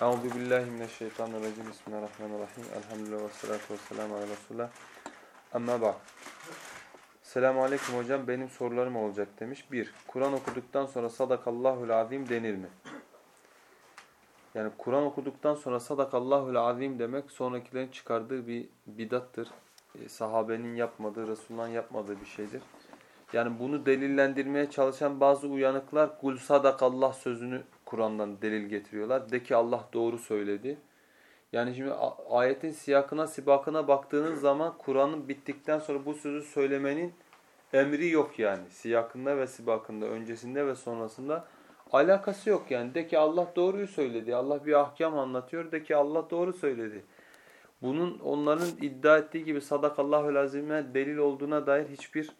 Euzu billahi mineşşeytanirracim. Bismillahirrahmanirrahim. Elhamdülillah ve salatu vesselamu ala Resulullah. Amma ba'd. Selamun aleyküm hocam. Benim sorularım olacak demiş. 1. Kur'an okuduktan sonra sadakallahul azim denir mi? Yani Kur'an okuduktan sonra sadakallahul azim demek sonrakilerin çıkardığı bir bidattır. E, sahabenin yapmadığı, Resulullah'ın yapmadığı bir şeydir. Yani bunu delillendirmeye çalışan bazı uyanıklar kul sadakallah sözünü Kur'an'dan delil getiriyorlar. De ki Allah doğru söyledi. Yani şimdi ayetin siyakına, sibakına baktığınız zaman Kur'an'ın bittikten sonra bu sözü söylemenin emri yok yani. Siyakında ve sibakında, öncesinde ve sonrasında alakası yok yani. De ki Allah doğruyu söyledi. Allah bir ahkam anlatıyor. De ki Allah doğru söyledi. Bunun onların iddia ettiği gibi sadakallahu lazime delil olduğuna dair hiçbir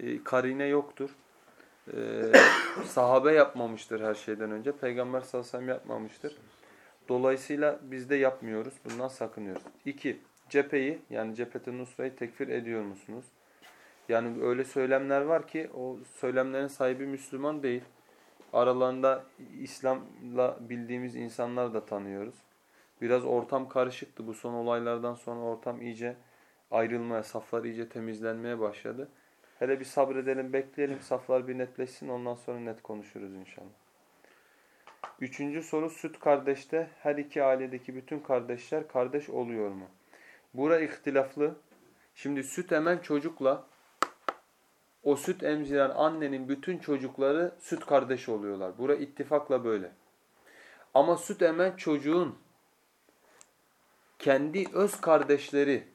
e, karine yoktur. E, sahabe yapmamıştır her şeyden önce. Peygamber sallallahu aleyhi ve sellem yapmamıştır. Dolayısıyla biz de yapmıyoruz. Bundan sakınıyoruz. İki, cepheyi yani cephet nusrayı tekfir ediyor musunuz? Yani öyle söylemler var ki o söylemlerin sahibi Müslüman değil. Aralarında İslam'la bildiğimiz insanlar da tanıyoruz. Biraz ortam karışıktı. Bu son olaylardan sonra ortam iyice ayrılmaya, saflar iyice temizlenmeye başladı. Hele bir sabredelim, bekleyelim. Saflar bir netleşsin. Ondan sonra net konuşuruz inşallah. Üçüncü soru süt kardeşte her iki ailedeki bütün kardeşler kardeş oluyor mu? Bura ihtilaflı. Şimdi süt emen çocukla o süt emziren annenin bütün çocukları süt kardeşi oluyorlar. Bura ittifakla böyle. Ama süt emen çocuğun kendi öz kardeşleri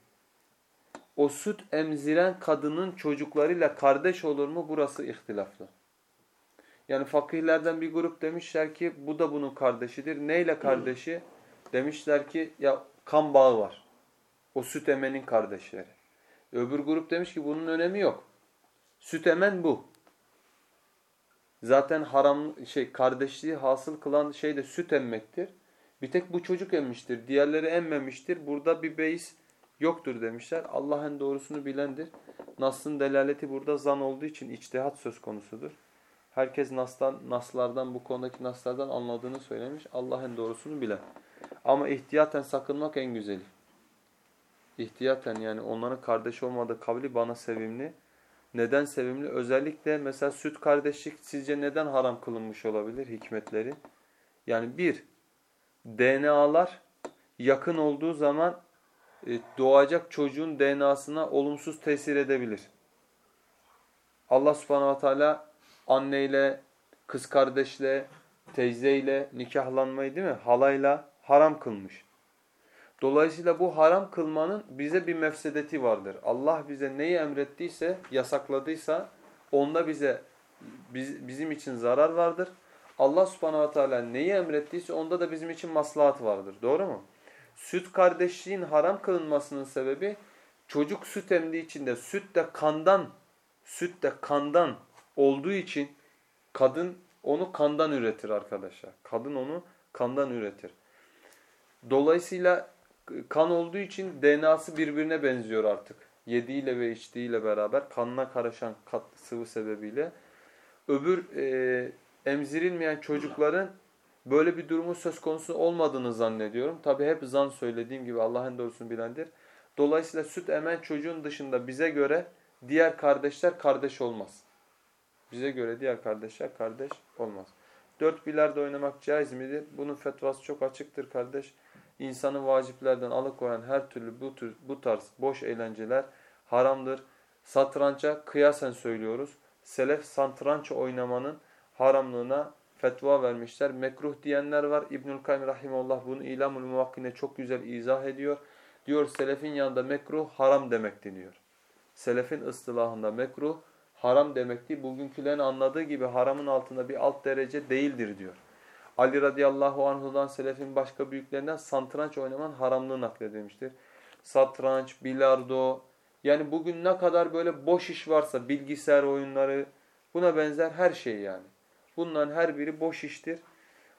o süt emziren kadının çocuklarıyla kardeş olur mu? Burası ihtilaflı. Yani fakihlerden bir grup demişler ki bu da bunun kardeşidir. Neyle kardeşi? Demişler ki ya kan bağı var. O süt emenin kardeşleri. Öbür grup demiş ki bunun önemi yok. Süt emen bu. Zaten haram şey kardeşliği hasıl kılan şey de süt emmektir. Bir tek bu çocuk emmiştir. Diğerleri emmemiştir. Burada bir beis yoktur demişler. Allah en doğrusunu bilendir. Nas'ın delaleti burada zan olduğu için içtihat söz konusudur. Herkes Nas'tan, Naslardan, bu konudaki Naslardan anladığını söylemiş. Allah en doğrusunu bilen. Ama ihtiyaten sakınmak en güzeli. İhtiyaten yani onların kardeş olmadığı kavli bana sevimli. Neden sevimli? Özellikle mesela süt kardeşlik sizce neden haram kılınmış olabilir hikmetleri? Yani bir, DNA'lar yakın olduğu zaman doğacak çocuğun DNA'sına olumsuz tesir edebilir. Allah subhanahu teala anneyle, kız kardeşle, teyzeyle nikahlanmayı değil mi? Halayla haram kılmış. Dolayısıyla bu haram kılmanın bize bir mefsedeti vardır. Allah bize neyi emrettiyse, yasakladıysa onda bize biz, bizim için zarar vardır. Allah subhanahu teala neyi emrettiyse onda da bizim için maslahat vardır. Doğru mu? Süt kardeşliğin haram kılınmasının sebebi çocuk süt emdiği için de süt de kandan, süt de kandan olduğu için kadın onu kandan üretir arkadaşlar. Kadın onu kandan üretir. Dolayısıyla kan olduğu için DNA'sı birbirine benziyor artık. Yediğiyle ve içtiğiyle beraber kanına karışan kat, sıvı sebebiyle. Öbür e, emzirilmeyen çocukların böyle bir durumu söz konusu olmadığını zannediyorum. Tabi hep zan söylediğim gibi Allah'ın doğrusunu bilendir. Dolayısıyla süt emen çocuğun dışında bize göre diğer kardeşler kardeş olmaz. Bize göre diğer kardeşler kardeş olmaz. Dört bilardo oynamak caiz midir? Bunun fetvası çok açıktır kardeş. İnsanı vaciplerden alıkoyan her türlü bu, tür, bu tarz boş eğlenceler haramdır. Satranca kıyasen söylüyoruz. Selef satranç oynamanın haramlığına fetva vermişler. Mekruh diyenler var. İbnül Kayyum Rahimullah bunu İlamul Muvakkine çok güzel izah ediyor. Diyor selefin yanında mekruh haram demek deniyor. Selefin ıstılahında mekruh haram demekti. Bugünkülerin anladığı gibi haramın altında bir alt derece değildir diyor. Ali radıyallahu anhudan selefin başka büyüklerinden santranç oynaman haramlığı nakledilmiştir. Satranç, bilardo yani bugün ne kadar böyle boş iş varsa bilgisayar oyunları buna benzer her şey yani. Bunların her biri boş iştir.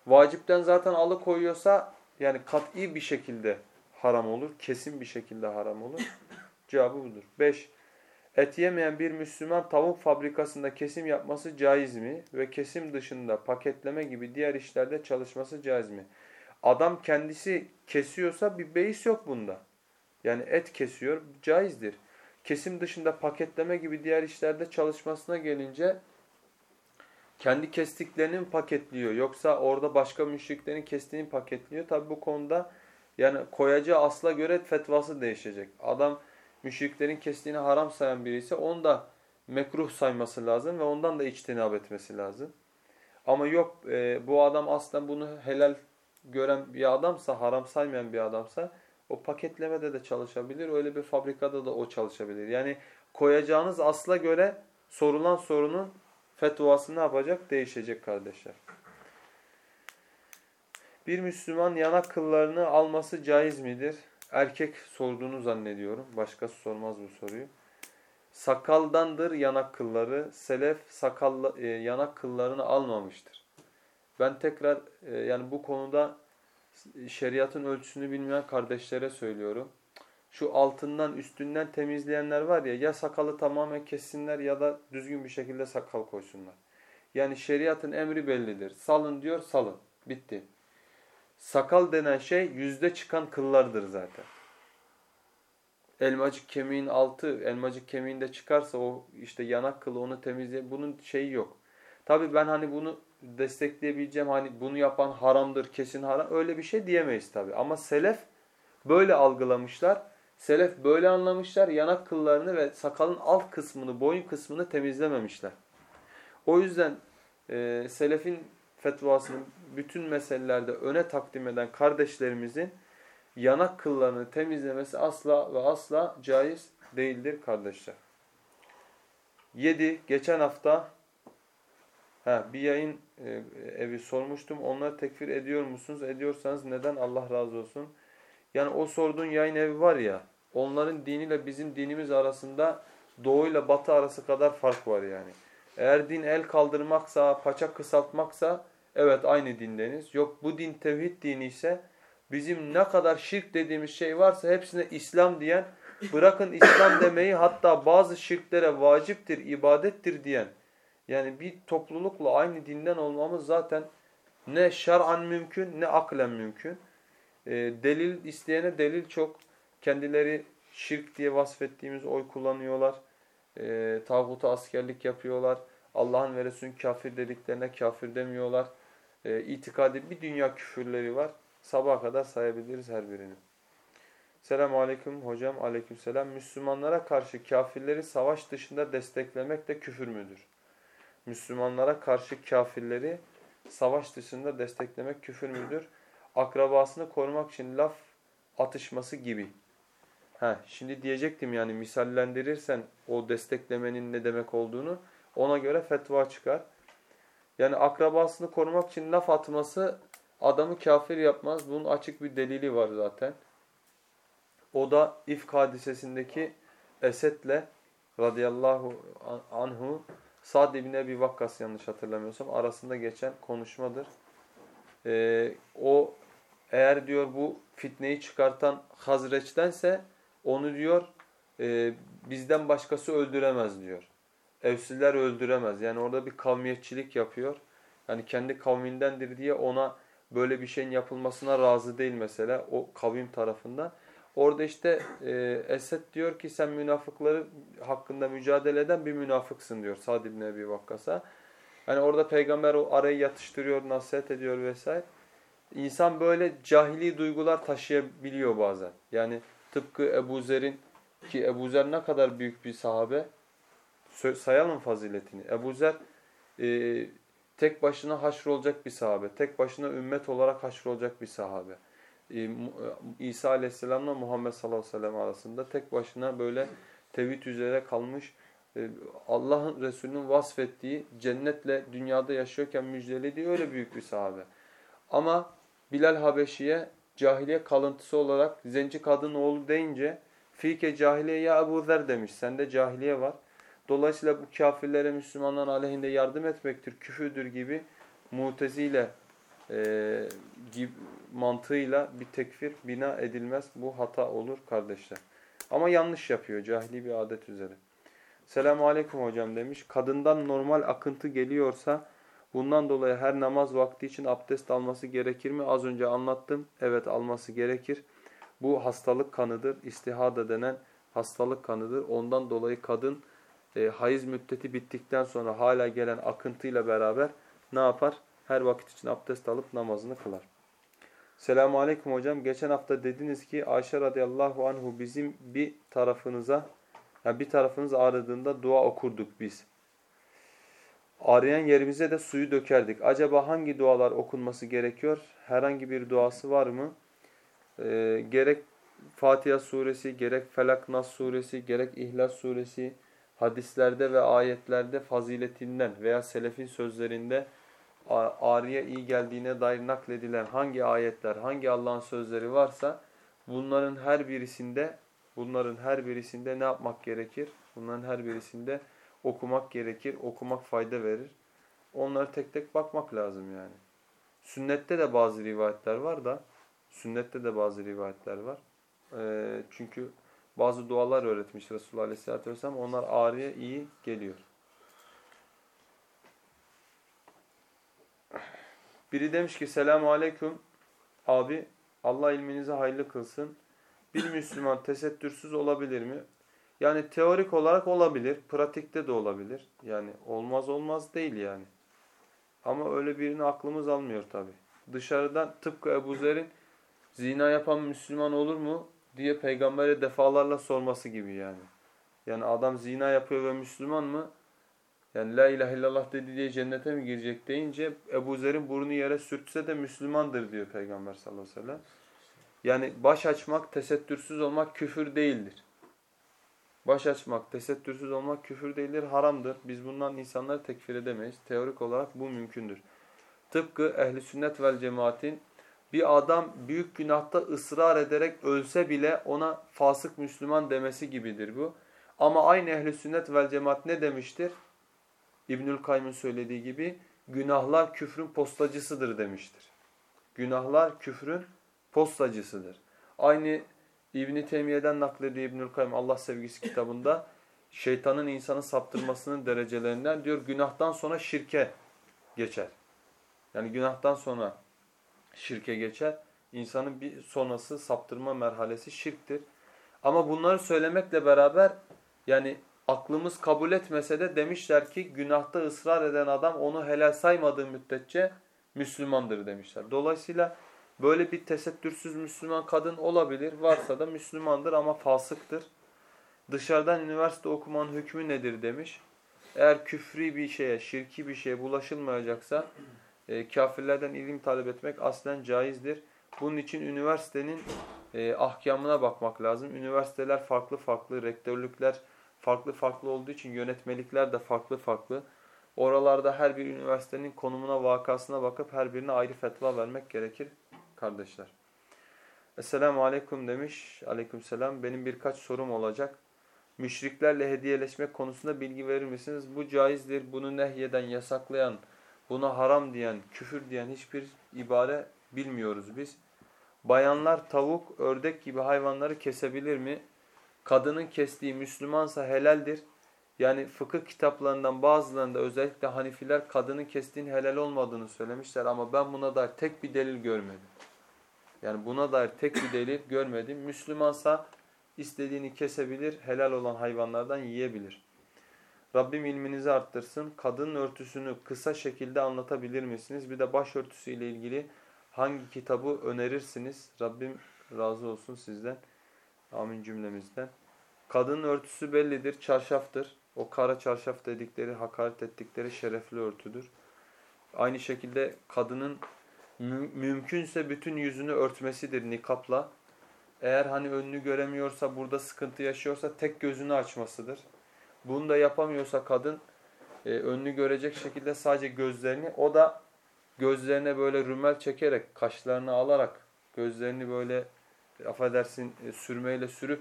Vacipten zaten alıkoyuyorsa yani kat'i bir şekilde haram olur. Kesin bir şekilde haram olur. Cevabı budur. 5. Et yemeyen bir Müslüman tavuk fabrikasında kesim yapması caiz mi? Ve kesim dışında paketleme gibi diğer işlerde çalışması caiz mi? Adam kendisi kesiyorsa bir beis yok bunda. Yani et kesiyor, caizdir. Kesim dışında paketleme gibi diğer işlerde çalışmasına gelince kendi kestiklerini mi paketliyor yoksa orada başka müşriklerin kestiğini paketliyor. Tabi bu konuda yani koyacağı asla göre fetvası değişecek. Adam müşriklerin kestiğini haram sayan biri ise onu da mekruh sayması lazım ve ondan da içtinab etmesi lazım. Ama yok e, bu adam aslında bunu helal gören bir adamsa, haram saymayan bir adamsa o paketlemede de çalışabilir. Öyle bir fabrikada da o çalışabilir. Yani koyacağınız asla göre sorulan sorunun fetvası ne yapacak? Değişecek kardeşler. Bir Müslüman yanak kıllarını alması caiz midir? Erkek sorduğunu zannediyorum. Başkası sormaz bu soruyu. Sakaldandır yanak kılları. Selef sakal, e, yanak kıllarını almamıştır. Ben tekrar e, yani bu konuda şeriatın ölçüsünü bilmeyen kardeşlere söylüyorum. Şu altından üstünden temizleyenler var ya ya sakalı tamamen kessinler ya da düzgün bir şekilde sakal koysunlar. Yani şeriatın emri bellidir. Salın diyor salın. Bitti. Sakal denen şey yüzde çıkan kıllardır zaten. Elmacık kemiğin altı, elmacık kemiğinde çıkarsa o işte yanak kılı onu temizleye bunun şeyi yok. Tabii ben hani bunu destekleyebileceğim hani bunu yapan haramdır kesin haram öyle bir şey diyemeyiz tabii. Ama selef böyle algılamışlar. Selef böyle anlamışlar. Yanak kıllarını ve sakalın alt kısmını, boyun kısmını temizlememişler. O yüzden e, selefin fetvasını bütün meselelerde öne takdim eden kardeşlerimizin yanak kıllarını temizlemesi asla ve asla caiz değildir kardeşler. 7. Geçen hafta he, bir yayın e, evi sormuştum. Onları tekfir ediyor musunuz? Ediyorsanız neden? Allah razı olsun. Yani o sorduğun yayın evi var ya, onların diniyle bizim dinimiz arasında doğu ile batı arası kadar fark var yani. Eğer din el kaldırmaksa, paça kısaltmaksa evet aynı dindeniz. Yok bu din tevhid dini ise bizim ne kadar şirk dediğimiz şey varsa hepsine İslam diyen, bırakın İslam demeyi hatta bazı şirklere vaciptir, ibadettir diyen. Yani bir toplulukla aynı dinden olmamız zaten ne şer'an mümkün ne aklen mümkün. E, delil isteyene delil çok. Kendileri şirk diye vasfettiğimiz oy kullanıyorlar. E, tağuta askerlik yapıyorlar. Allah'ın ve Resulün kafir dediklerine kafir demiyorlar. E, itikadi bir dünya küfürleri var. Sabaha kadar sayabiliriz her birini. Selamun Aleyküm hocam. Aleyküm selam. Müslümanlara karşı kafirleri savaş dışında desteklemek de küfür müdür? Müslümanlara karşı kafirleri savaş dışında desteklemek küfür müdür? Akrabasını korumak için laf atışması gibi. Ha, şimdi diyecektim yani misallendirirsen o desteklemenin ne demek olduğunu ona göre fetva çıkar. Yani akrabasını korumak için laf atması adamı kafir yapmaz. Bunun açık bir delili var zaten. O da İfk hadisesindeki Esed'le radıyallahu anhu Sa'd ibn Ebi Vakkas yanlış hatırlamıyorsam arasında geçen konuşmadır. Ee, o eğer diyor bu fitneyi çıkartan Hazreç'tense onu diyor e, bizden başkası öldüremez diyor. Evsiler öldüremez. Yani orada bir kavmiyetçilik yapıyor. Yani kendi kavmindendir diye ona böyle bir şeyin yapılmasına razı değil mesela o kavim tarafından. Orada işte e, Esed diyor ki sen münafıkları hakkında mücadele eden bir münafıksın diyor Sa'd ibn Ebi Vakkas'a. Hani orada peygamber o arayı yatıştırıyor, nasihat ediyor vesaire. İnsan böyle cahili duygular taşıyabiliyor bazen. Yani tıpkı Ebu Zer'in ki Ebu Zer ne kadar büyük bir sahabe. Sayalım faziletini. Ebu Zer e, tek başına haşrolacak bir sahabe. Tek başına ümmet olarak haşrolacak bir sahabe. E, e, İsa Aleyhisselam'la Muhammed sallallahu aleyhi ve sellem arasında tek başına böyle tevhid üzere kalmış e, Allah'ın Resulü'nün vasfettiği cennetle dünyada yaşıyorken müjdelediği öyle büyük bir sahabe. Ama Bilal Habeşi'ye cahiliye kalıntısı olarak zenci kadın oğlu deyince fike cahiliye ya Ebu Zer demiş. Sende cahiliye var. Dolayısıyla bu kafirlere Müslümanların aleyhinde yardım etmektir, küfürdür gibi mutezile e, gibi, mantığıyla bir tekfir bina edilmez. Bu hata olur kardeşler. Ama yanlış yapıyor cahili bir adet üzere. Selamun Aleyküm hocam demiş. Kadından normal akıntı geliyorsa Bundan dolayı her namaz vakti için abdest alması gerekir mi? Az önce anlattım. Evet alması gerekir. Bu hastalık kanıdır. İstihada denen hastalık kanıdır. Ondan dolayı kadın e, hayız müddeti bittikten sonra hala gelen akıntıyla beraber ne yapar? Her vakit için abdest alıp namazını kılar. Selamun Aleyküm hocam. Geçen hafta dediniz ki Ayşe radıyallahu anhu bizim bir tarafınıza yani bir tarafınız ağrıdığında dua okurduk biz. Ağrıyan yerimize de suyu dökerdik. Acaba hangi dualar okunması gerekiyor? Herhangi bir duası var mı? Ee, gerek Fatiha suresi, gerek Felak Nas suresi, gerek İhlas suresi, hadislerde ve ayetlerde faziletinden veya selefin sözlerinde ağrıya iyi geldiğine dair nakledilen hangi ayetler, hangi Allah'ın sözleri varsa bunların her birisinde bunların her birisinde ne yapmak gerekir? Bunların her birisinde okumak gerekir. Okumak fayda verir. Onları tek tek bakmak lazım yani. Sünnette de bazı rivayetler var da sünnette de bazı rivayetler var. Ee, çünkü bazı dualar öğretmiş Resulullah Aleyhisselatü Vesselam. Onlar ağrıya iyi geliyor. Biri demiş ki selamu aleyküm abi Allah ilminizi hayırlı kılsın. Bir Müslüman tesettürsüz olabilir mi? Yani teorik olarak olabilir, pratikte de olabilir. Yani olmaz olmaz değil yani. Ama öyle birini aklımız almıyor tabi. Dışarıdan tıpkı Ebu Zer'in zina yapan Müslüman olur mu diye peygambere defalarla sorması gibi yani. Yani adam zina yapıyor ve Müslüman mı? Yani la ilahe illallah dedi diye cennete mi girecek deyince Ebu Zer'in burnu yere sürtse de Müslümandır diyor Peygamber sallallahu aleyhi ve sellem. Yani baş açmak, tesettürsüz olmak küfür değildir. Baş açmak, tesettürsüz olmak küfür değildir, haramdır. Biz bundan insanları tekfir edemeyiz. Teorik olarak bu mümkündür. Tıpkı ehli sünnet vel cemaatin bir adam büyük günahta ısrar ederek ölse bile ona fasık Müslüman demesi gibidir bu. Ama aynı ehli sünnet vel cemaat ne demiştir? İbnül Kayyım'ın söylediği gibi günahlar küfrün postacısıdır demiştir. Günahlar küfrün postacısıdır. Aynı İbn Teymiye'den naklediyor İbnül Kayyım Allah sevgisi kitabında şeytanın insanı saptırmasının derecelerinden diyor günahtan sonra şirke geçer. Yani günahtan sonra şirke geçer. İnsanın bir sonrası saptırma merhalesi şirktir. Ama bunları söylemekle beraber yani aklımız kabul etmese de demişler ki günahta ısrar eden adam onu helal saymadığı müddetçe Müslümandır demişler. Dolayısıyla böyle bir tesettürsüz Müslüman kadın olabilir. Varsa da Müslümandır ama fasıktır. Dışarıdan üniversite okumanın hükmü nedir demiş. Eğer küfri bir şeye, şirki bir şeye bulaşılmayacaksa e, kafirlerden ilim talep etmek aslen caizdir. Bunun için üniversitenin e, ahkamına bakmak lazım. Üniversiteler farklı farklı, rektörlükler farklı farklı olduğu için yönetmelikler de farklı farklı. Oralarda her bir üniversitenin konumuna, vakasına bakıp her birine ayrı fetva vermek gerekir kardeşler. Esselamu Aleyküm demiş. Aleyküm selam. Benim birkaç sorum olacak. Müşriklerle hediyeleşmek konusunda bilgi verir misiniz? Bu caizdir. Bunu nehyeden, yasaklayan, buna haram diyen, küfür diyen hiçbir ibare bilmiyoruz biz. Bayanlar tavuk, ördek gibi hayvanları kesebilir mi? kadının kestiği Müslümansa helaldir. Yani fıkıh kitaplarından bazılarında özellikle Hanifiler kadının kestiğin helal olmadığını söylemişler ama ben buna dair tek bir delil görmedim. Yani buna dair tek bir delil görmedim. Müslümansa istediğini kesebilir, helal olan hayvanlardan yiyebilir. Rabbim ilminizi arttırsın. Kadın örtüsünü kısa şekilde anlatabilir misiniz? Bir de başörtüsü ile ilgili hangi kitabı önerirsiniz? Rabbim razı olsun sizden. Amin cümlemizden. Kadının örtüsü bellidir, çarşaftır. O kara çarşaf dedikleri, hakaret ettikleri şerefli örtüdür. Aynı şekilde kadının mü mümkünse bütün yüzünü örtmesidir nikapla. Eğer hani önünü göremiyorsa, burada sıkıntı yaşıyorsa tek gözünü açmasıdır. Bunu da yapamıyorsa kadın e, önünü görecek şekilde sadece gözlerini, o da gözlerine böyle rümel çekerek, kaşlarını alarak, gözlerini böyle affedersin e, sürmeyle sürüp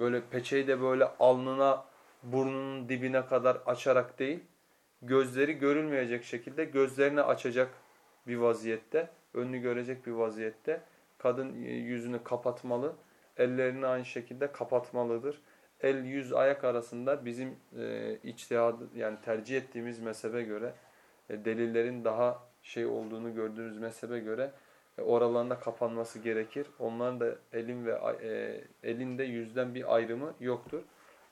böyle peçeyi de böyle alnına burnunun dibine kadar açarak değil gözleri görülmeyecek şekilde gözlerini açacak bir vaziyette önünü görecek bir vaziyette kadın e, yüzünü kapatmalı ellerini aynı şekilde kapatmalıdır. El yüz ayak arasında bizim e, içtihadı yani tercih ettiğimiz mezhebe göre e, delillerin daha şey olduğunu gördüğünüz mezhebe göre e, oralarında kapanması gerekir. Onların da elin ve e, elinde yüzden bir ayrımı yoktur.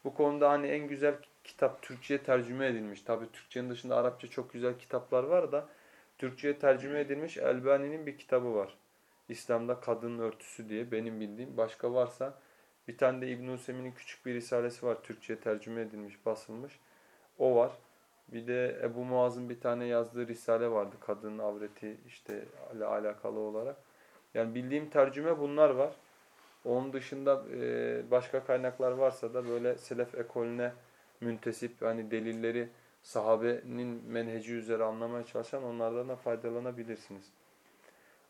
Bu konuda hani en güzel kitap Türkçe'ye tercüme edilmiş. Tabii Türkçenin dışında Arapça çok güzel kitaplar var da Türkçe'ye tercüme edilmiş Elbani'nin bir kitabı var. İslam'da kadının örtüsü diye benim bildiğim. Başka varsa bir tane de İbn-i Hüseyin'in küçük bir risalesi var. Türkçe'ye tercüme edilmiş, basılmış. O var. Bir de Ebu Muaz'ın bir tane yazdığı risale vardı. Kadının avreti işte ile alakalı olarak. Yani bildiğim tercüme bunlar var. Onun dışında e, başka kaynaklar varsa da böyle selef ekolüne müntesip hani delilleri sahabenin menheci üzere anlamaya çalışan onlardan da faydalanabilirsiniz.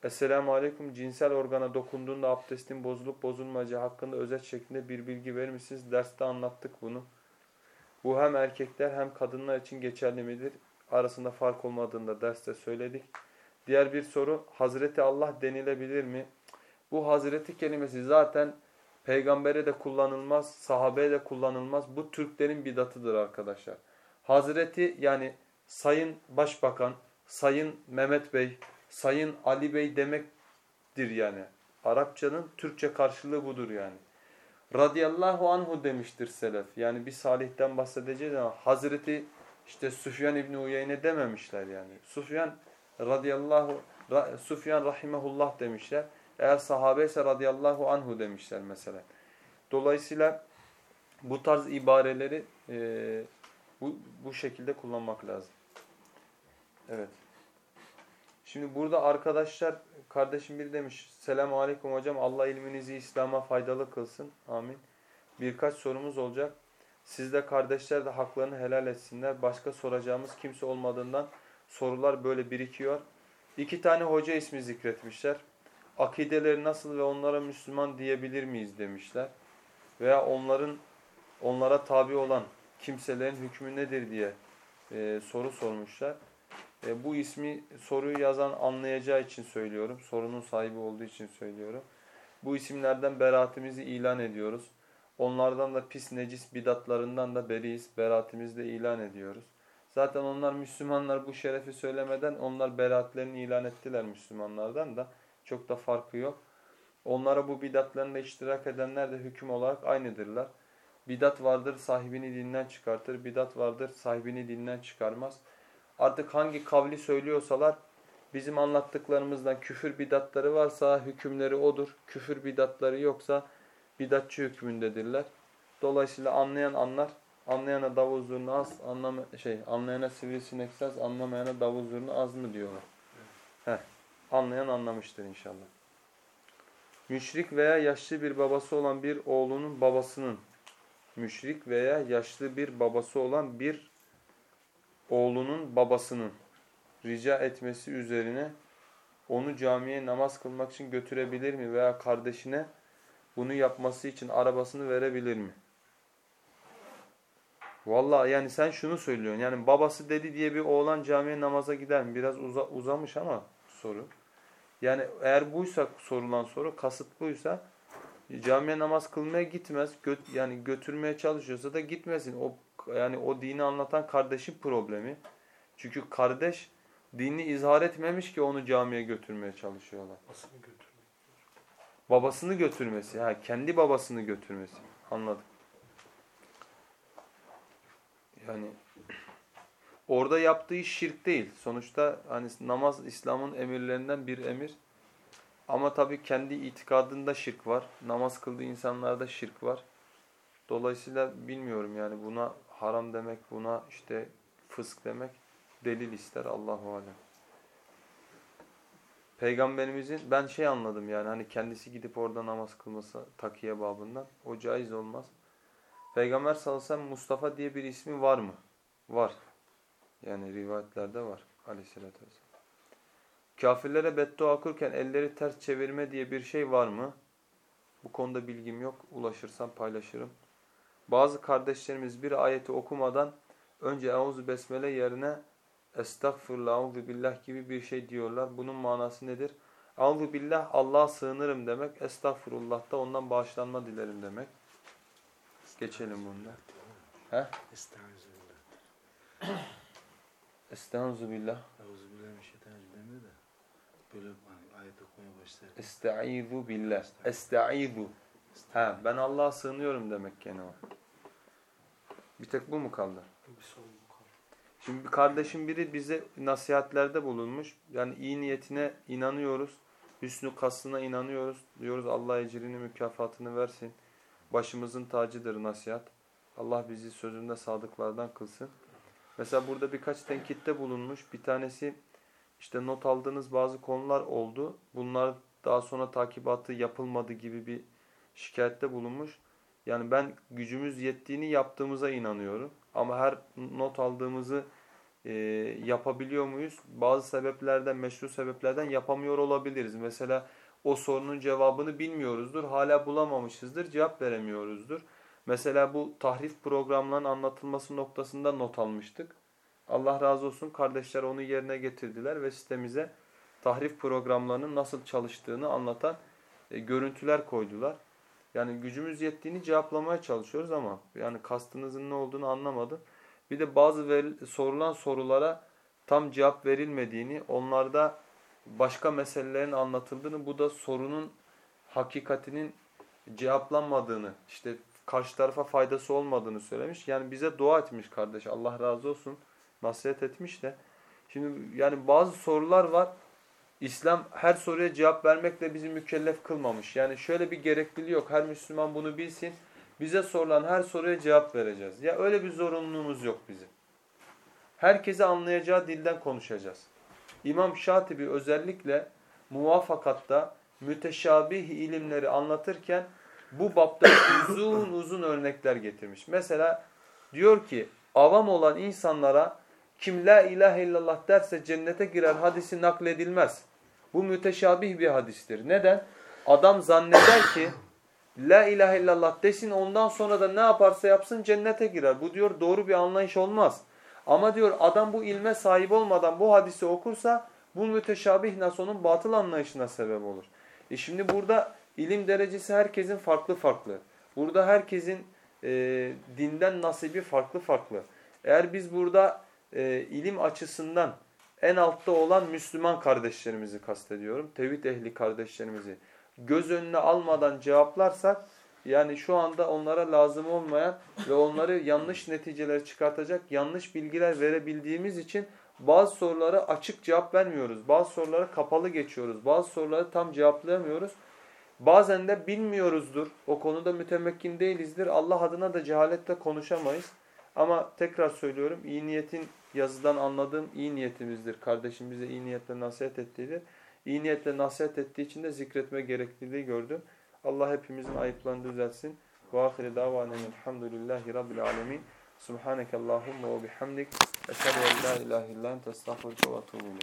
Esselamu Aleyküm cinsel organa dokunduğunda abdestin bozulup bozulmayacağı hakkında özet şeklinde bir bilgi verir misiniz? Derste anlattık bunu. Bu hem erkekler hem kadınlar için geçerli midir? Arasında fark olmadığında derste söyledik. Diğer bir soru Hazreti Allah denilebilir mi? Bu Hazreti kelimesi zaten peygambere de kullanılmaz, sahabeye de kullanılmaz. Bu Türklerin bidatıdır arkadaşlar. Hazreti yani Sayın Başbakan, Sayın Mehmet Bey, Sayın Ali Bey demektir yani. Arapçanın Türkçe karşılığı budur yani. Radiyallahu anhu demiştir selef. Yani bir salihten bahsedeceğiz ama Hazreti işte Süfyan İbni Uyeyne dememişler yani. Süfyan radıyallahu Süfyan rahimehullah demişler. Eğer sahabe ise radıyallahu anhu demişler mesela. Dolayısıyla bu tarz ibareleri e, bu, bu şekilde kullanmak lazım. Evet. Şimdi burada arkadaşlar, kardeşim bir demiş, Selamun Aleyküm hocam, Allah ilminizi İslam'a faydalı kılsın. Amin. Birkaç sorumuz olacak. Siz de kardeşler de haklarını helal etsinler. Başka soracağımız kimse olmadığından sorular böyle birikiyor. İki tane hoca ismi zikretmişler. Akideleri nasıl ve onlara Müslüman diyebilir miyiz demişler. Veya onların onlara tabi olan kimselerin hükmü nedir diye e, soru sormuşlar. E, bu ismi soruyu yazan anlayacağı için söylüyorum. Sorunun sahibi olduğu için söylüyorum. Bu isimlerden beraatimizi ilan ediyoruz. Onlardan da pis necis bidatlarından da beriyiz. Beraatimizi de ilan ediyoruz. Zaten onlar Müslümanlar bu şerefi söylemeden onlar beraatlerini ilan ettiler Müslümanlardan da. Çok da farkı yok. Onlara bu bidatlarında iştirak edenler de hüküm olarak aynıdırlar. Bidat vardır sahibini dinden çıkartır. Bidat vardır sahibini dinden çıkarmaz. Artık hangi kavli söylüyorsalar bizim anlattıklarımızdan küfür bidatları varsa hükümleri odur. Küfür bidatları yoksa bidatçı hükmündedirler. Dolayısıyla anlayan anlar, anlayana davul az, anlama, şey, anlayana sivrisinek az, anlamayana davul zurnu az mı diyorlar. Heh, anlayan anlamıştır inşallah. Müşrik veya yaşlı bir babası olan bir oğlunun babasının, müşrik veya yaşlı bir babası olan bir oğlunun babasının rica etmesi üzerine onu camiye namaz kılmak için götürebilir mi veya kardeşine bunu yapması için arabasını verebilir mi? Vallahi yani sen şunu söylüyorsun. Yani babası dedi diye bir oğlan camiye namaza gider mi? Biraz uza, uzamış ama soru. Yani eğer buysa sorulan soru, kasıt buysa camiye namaz kılmaya gitmez. Göt, yani götürmeye çalışıyorsa da gitmesin. O yani o dini anlatan kardeşin problemi. Çünkü kardeş dini izhar etmemiş ki onu camiye götürmeye çalışıyorlar. Babasını götürmek. Babasını götürmesi. Ha, kendi babasını götürmesi. Anladım. Yani orada yaptığı iş şirk değil. Sonuçta hani namaz İslam'ın emirlerinden bir emir. Ama tabii kendi itikadında şirk var. Namaz kıldığı insanlarda şirk var. Dolayısıyla bilmiyorum yani buna haram demek, buna işte fısk demek delil ister Allahu alem. Peygamberimizin ben şey anladım yani hani kendisi gidip orada namaz kılması takiye babından o caiz olmaz. Peygamber sallallahu aleyhi ve sellem Mustafa diye bir ismi var mı? Var. Yani rivayetlerde var aleyhissalatü vesselam. Kafirlere beddua okurken elleri ters çevirme diye bir şey var mı? Bu konuda bilgim yok. Ulaşırsam paylaşırım. Bazı kardeşlerimiz bir ayeti okumadan önce Euzu Besmele yerine Estağfurullah, Euzu Billah gibi bir şey diyorlar. Bunun manası nedir? Euzu Billah, Allah'a sığınırım demek. Estağfurullah da ondan bağışlanma dilerim demek. Geçelim bunda. He? Estağfirullah. Estaizu billah. Demiyor da böyle hani ayet okumaya başlar. Estaizu billah. Estaizu. Ha, ben Allah'a sığınıyorum demek gene o. Bir tek bu mu kaldı? Bir sorun bu kaldı. Şimdi bir kardeşim biri bize nasihatlerde bulunmuş. Yani iyi niyetine inanıyoruz. Hüsnü kastına inanıyoruz. Diyoruz Allah ecrini mükafatını versin. Başımızın tacıdır nasihat. Allah bizi sözünde sadıklardan kılsın. Mesela burada birkaç tenkitte bulunmuş. Bir tanesi işte not aldığınız bazı konular oldu. Bunlar daha sonra takibatı yapılmadı gibi bir şikayette bulunmuş. Yani ben gücümüz yettiğini yaptığımıza inanıyorum. Ama her not aldığımızı e, yapabiliyor muyuz? Bazı sebeplerden, meşru sebeplerden yapamıyor olabiliriz. Mesela o sorunun cevabını bilmiyoruzdur, hala bulamamışızdır, cevap veremiyoruzdur. Mesela bu tahrif programlarının anlatılması noktasında not almıştık. Allah razı olsun kardeşler onu yerine getirdiler ve sitemize tahrif programlarının nasıl çalıştığını anlatan e, görüntüler koydular. Yani gücümüz yettiğini cevaplamaya çalışıyoruz ama yani kastınızın ne olduğunu anlamadım. Bir de bazı veril- sorulan sorulara tam cevap verilmediğini, onlarda başka meselelerin anlatıldığını, bu da sorunun hakikatinin cevaplanmadığını, işte karşı tarafa faydası olmadığını söylemiş. Yani bize dua etmiş kardeş. Allah razı olsun. Nasihat etmiş de. Şimdi yani bazı sorular var. İslam her soruya cevap vermekle bizi mükellef kılmamış. Yani şöyle bir gerekliliği yok. Her Müslüman bunu bilsin. Bize sorulan her soruya cevap vereceğiz. Ya öyle bir zorunluluğumuz yok bizim. Herkese anlayacağı dilden konuşacağız. İmam Şatibi özellikle muvafakatta müteşabih ilimleri anlatırken bu bapta uzun uzun örnekler getirmiş. Mesela diyor ki avam olan insanlara kim la ilahe illallah derse cennete girer hadisi nakledilmez. Bu müteşabih bir hadistir. Neden? Adam zanneder ki la ilahe illallah desin ondan sonra da ne yaparsa yapsın cennete girer. Bu diyor doğru bir anlayış olmaz. Ama diyor adam bu ilme sahip olmadan bu hadisi okursa bu müteşabih nasıl onun batıl anlayışına sebep olur. E şimdi burada ilim derecesi herkesin farklı farklı. Burada herkesin e, dinden nasibi farklı farklı. Eğer biz burada e, ilim açısından en altta olan Müslüman kardeşlerimizi kastediyorum. Tevhid ehli kardeşlerimizi göz önüne almadan cevaplarsak yani şu anda onlara lazım olmayan ve onları yanlış neticeler çıkartacak yanlış bilgiler verebildiğimiz için bazı sorulara açık cevap vermiyoruz. Bazı sorulara kapalı geçiyoruz. Bazı soruları tam cevaplayamıyoruz. Bazen de bilmiyoruzdur. O konuda mütemekkin değilizdir. Allah adına da cehaletle konuşamayız. Ama tekrar söylüyorum iyi niyetin yazıdan anladığım iyi niyetimizdir. Kardeşim bize iyi niyetle nasihat ettiğidir. İyi niyetle nasihat ettiği için de zikretme gerekliliği gördüm. Allah hepimizin ayıplarını düzeltsin. Ve ahire davanen elhamdülillahi rabbil alemin. Subhaneke Allahumma ve bihamdik. Eşhedü en la ilahe illa ente estağfurke ve.